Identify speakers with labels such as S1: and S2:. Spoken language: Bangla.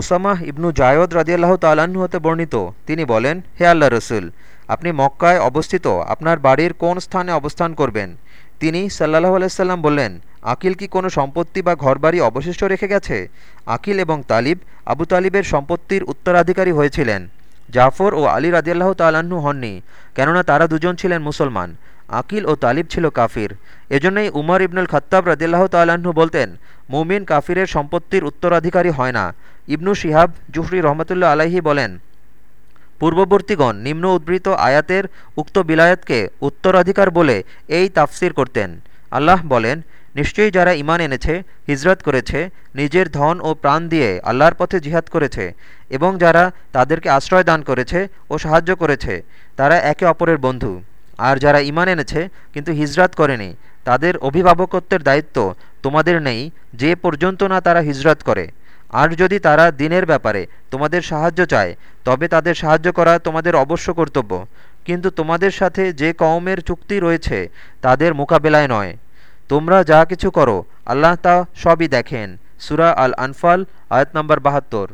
S1: উসামাহ ইবনু জায়দ রাজিয়াল্লাহ তাল্লাহ্ন হতে বর্ণিত। তিনি বলেন, হে আল্লাহ রসুল, আপনি মক্কায় অবস্থিত, আপনার বাড়ির কোন স্থানে অবস্থান করবেন? তিনি সাল্লাহ আলাইসাল্লাম বললেন, আকিল কি কোনো সম্পত্তি বা ঘরবাড়ি অবশিষ্ট রেখে গেছে? আকিল এবং তালিব আবু তালিবের সম্পত্তির উত্তরাধিকারী হয়েছিলেন। জাফর ও আলী রাজিয়াল্লাহ তাল্লাহ্ন হননি, কেননা তারা দুজন ছিলেন মুসলমান। আকিল ও তালিব ছিল কাফির। এজন্যই উমর ইবনুল খত্তাব রাজিয়াল্লাহ তাল্লাহ্ন বলতেন, মুমিন কাফিরের সম্পত্তির উত্তরাধিকারী হয় না। ইবনু শিহাব জুফরি রহমতুল্লাহ আলাহি বলেন, পূর্ববর্তীগণ নিম্ন উদ্বৃত আয়াতের উক্ত বিলায়াতকে উত্তরাধিকার বলে এই তাফসির করতেন। আল্লাহ বলেন, নিশ্চয়ই যারা ইমান এনেছে, হিজরত করেছে, নিজের ধন ও প্রাণ দিয়ে আল্লাহর পথে জিহাদ করেছে এবং যারা তাদেরকে আশ্রয় দান করেছে ও সাহায্য করেছে, তারা একে অপরের বন্ধু। আর যারা ইমান এনেছে, কিন্তু হিজরাত করেনি, তাদের অভিভাবকত্বের দায়িত্ব তোমাদের নেই, যে পর্যন্ত না তারা হিজরত করে। আর যদি তারা দিনের ব্যাপারে তোমাদের সাহায্য চায়, তবে তাদের সাহায্য করা তোমাদের অবশ্য কর্তব্য। কিন্তু তোমাদের সাথে যে কওমের চুক্তি রয়েছে, তাদের মোকাবেলায় নয়। তোমরা যা কিছু করো, আল্লাহ তা সবই দেখেন। সুরা আল আনফাল আয়াত নম্বর বাহাত্তর।